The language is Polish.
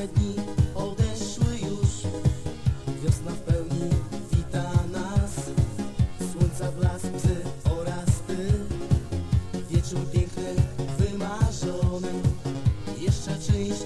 Zimne odeszły już, wiosna w pełni wita nas. Słońca blask, bzy oraz ty, wieczór piękny, wymarzony. Jeszcze czyjś